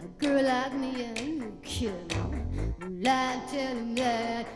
A girl like me and you kill me. Lie, tell him that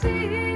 see.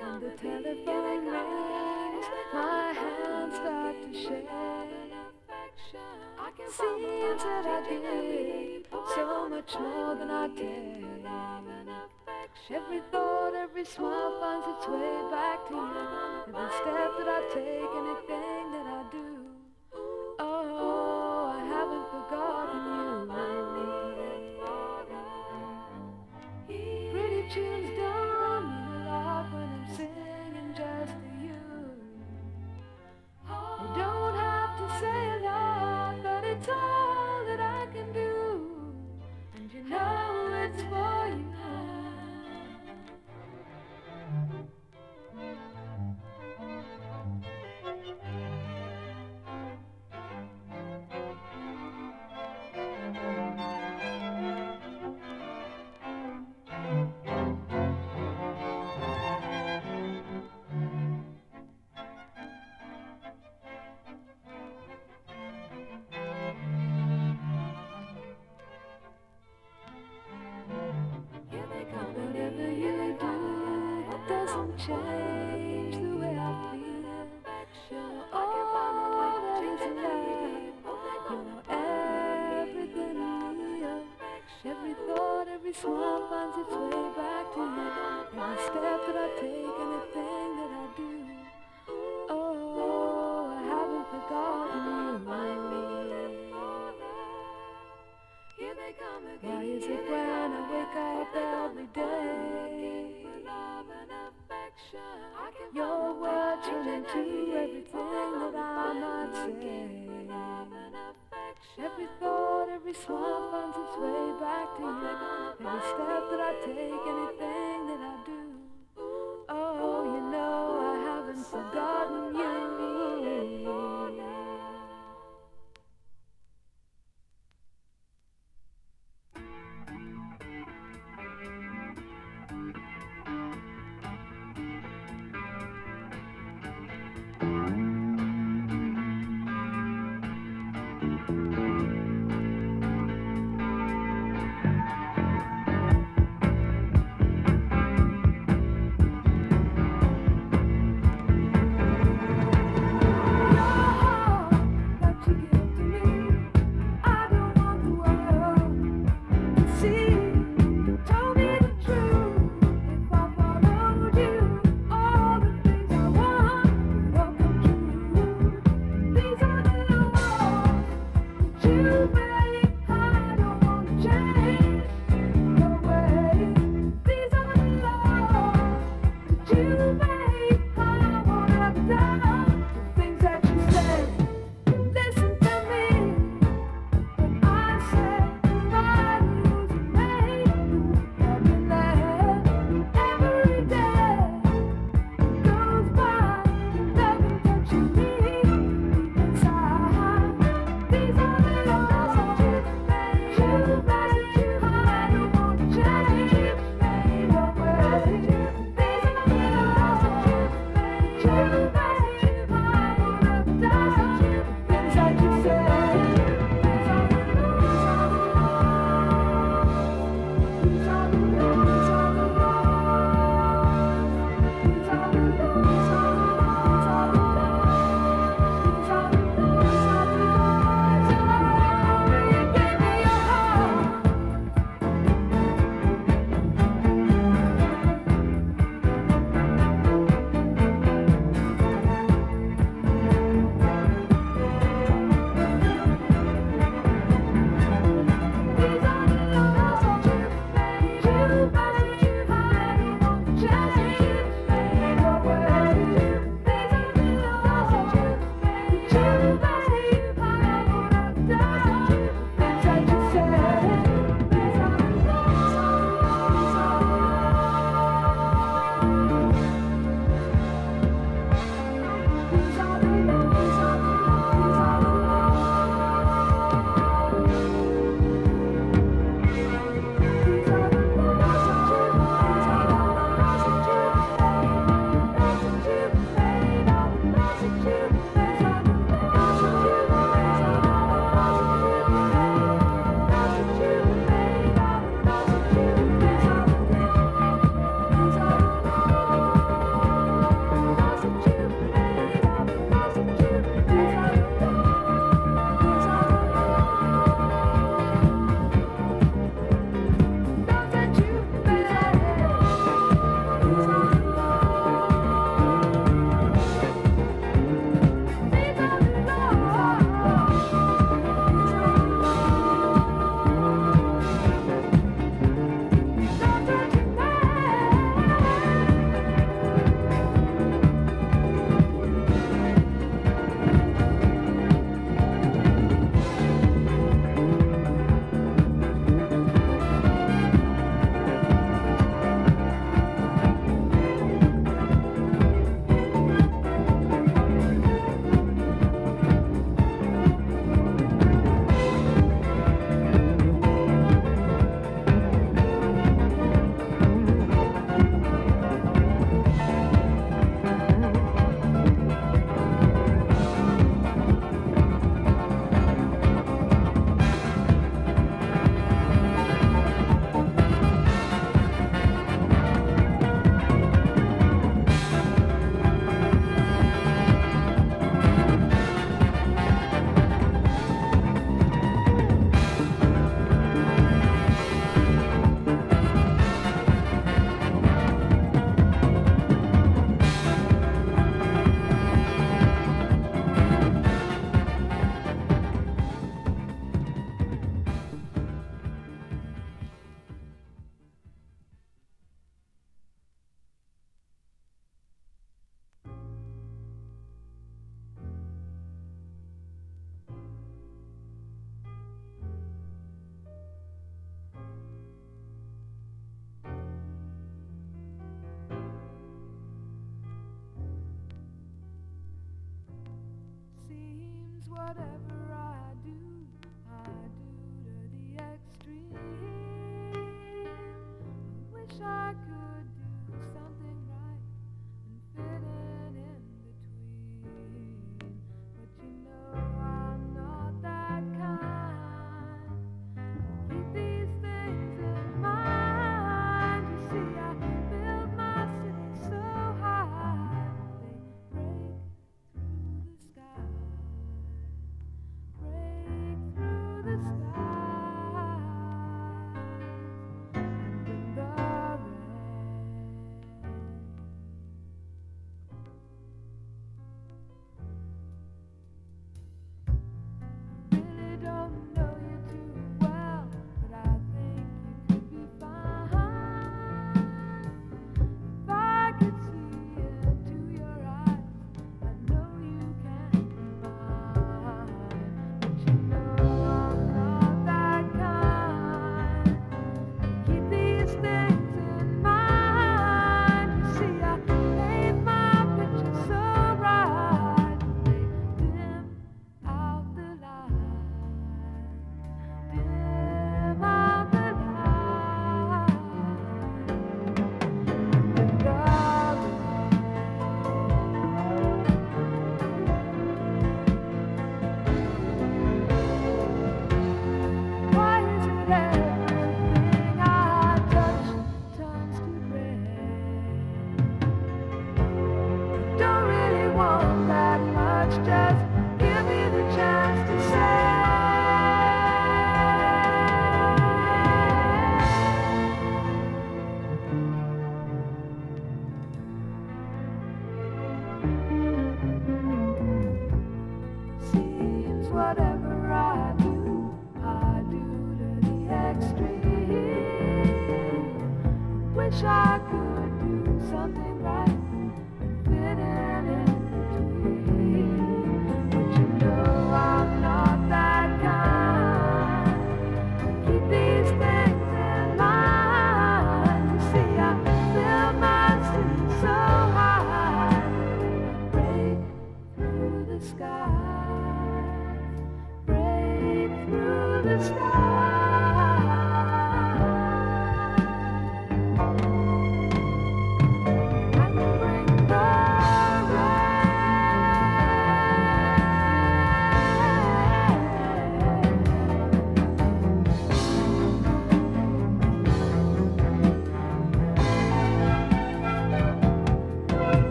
on the telephone rings, my hands start to shake. see that I give so much more than I take. Every thought, every smile finds its way back to you. Every step that I take, anything that I do. Oh, I haven't forgotten you. Pretty tunes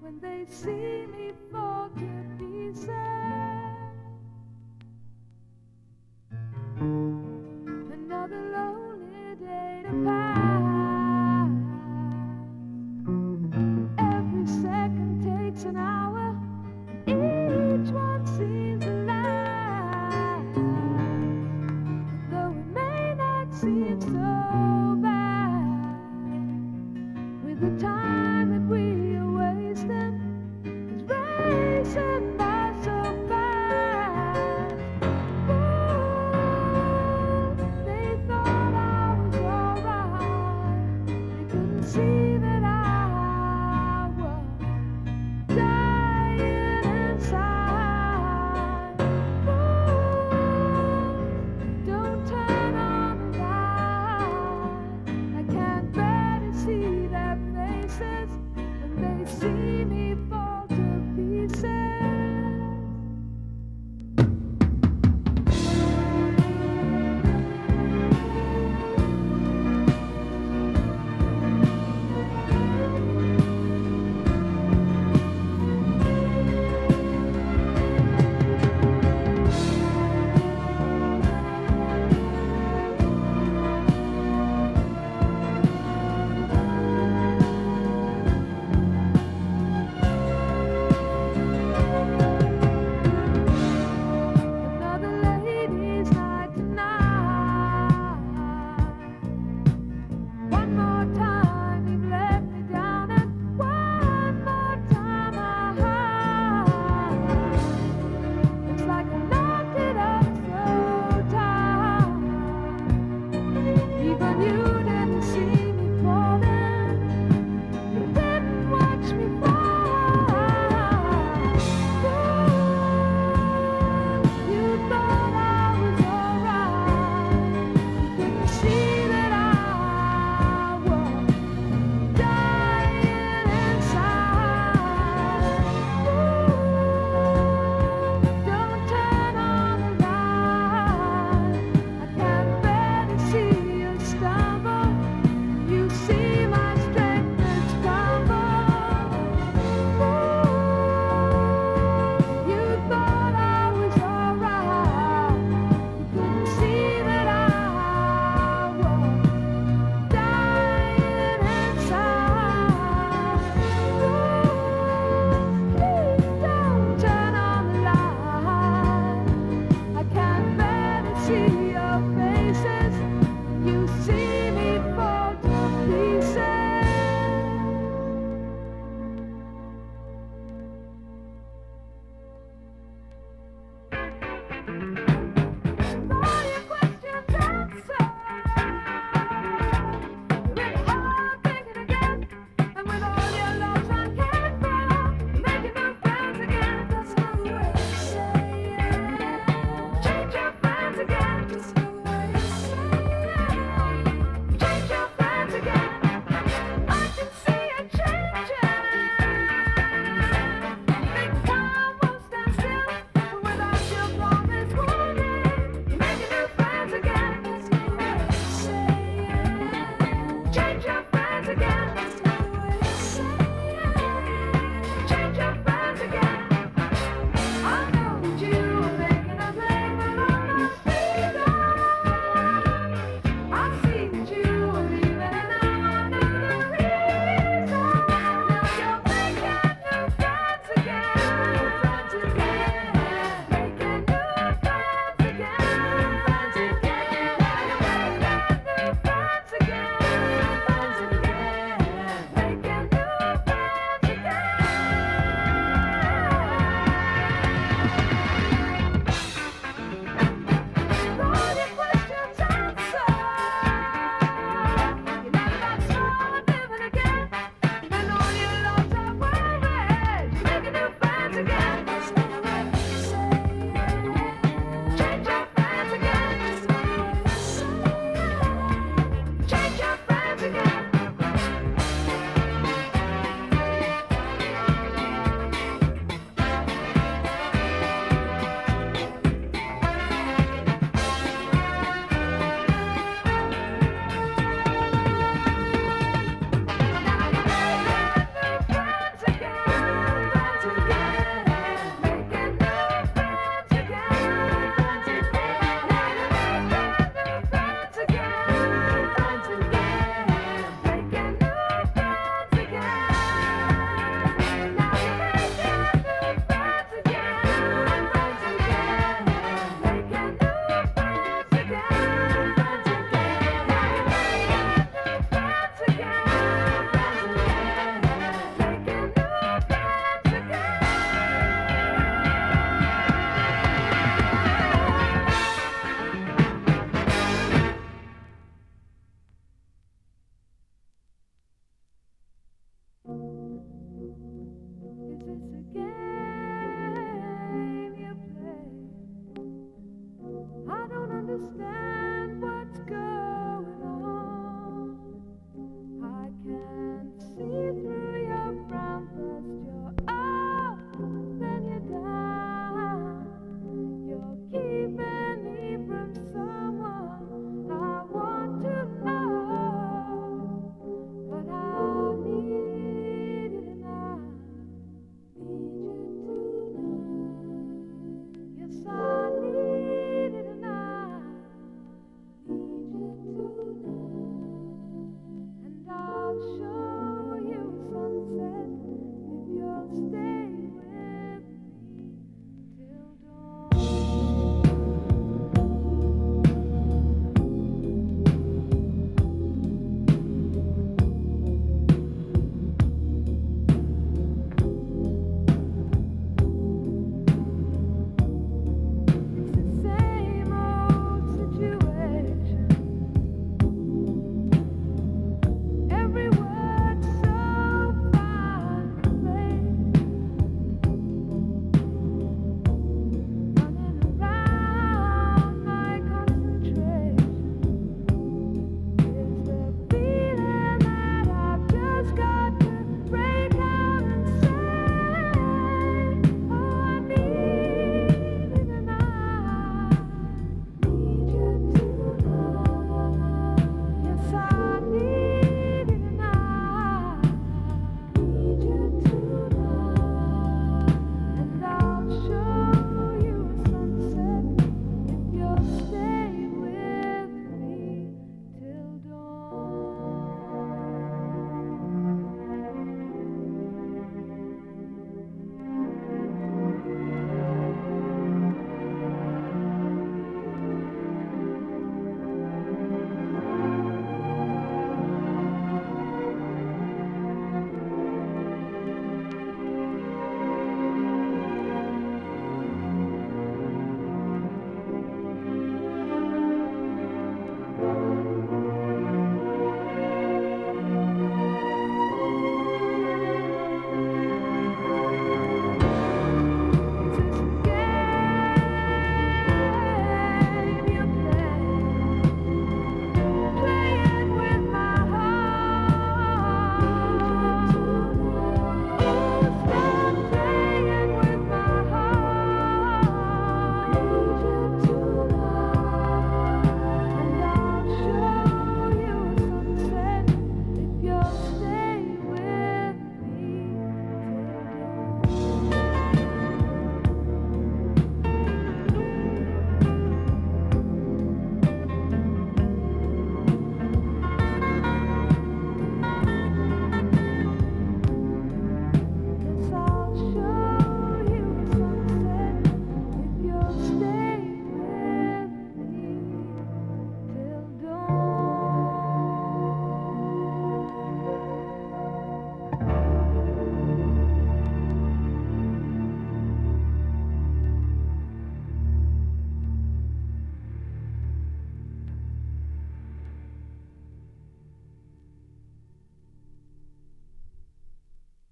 when they see me fall to pieces.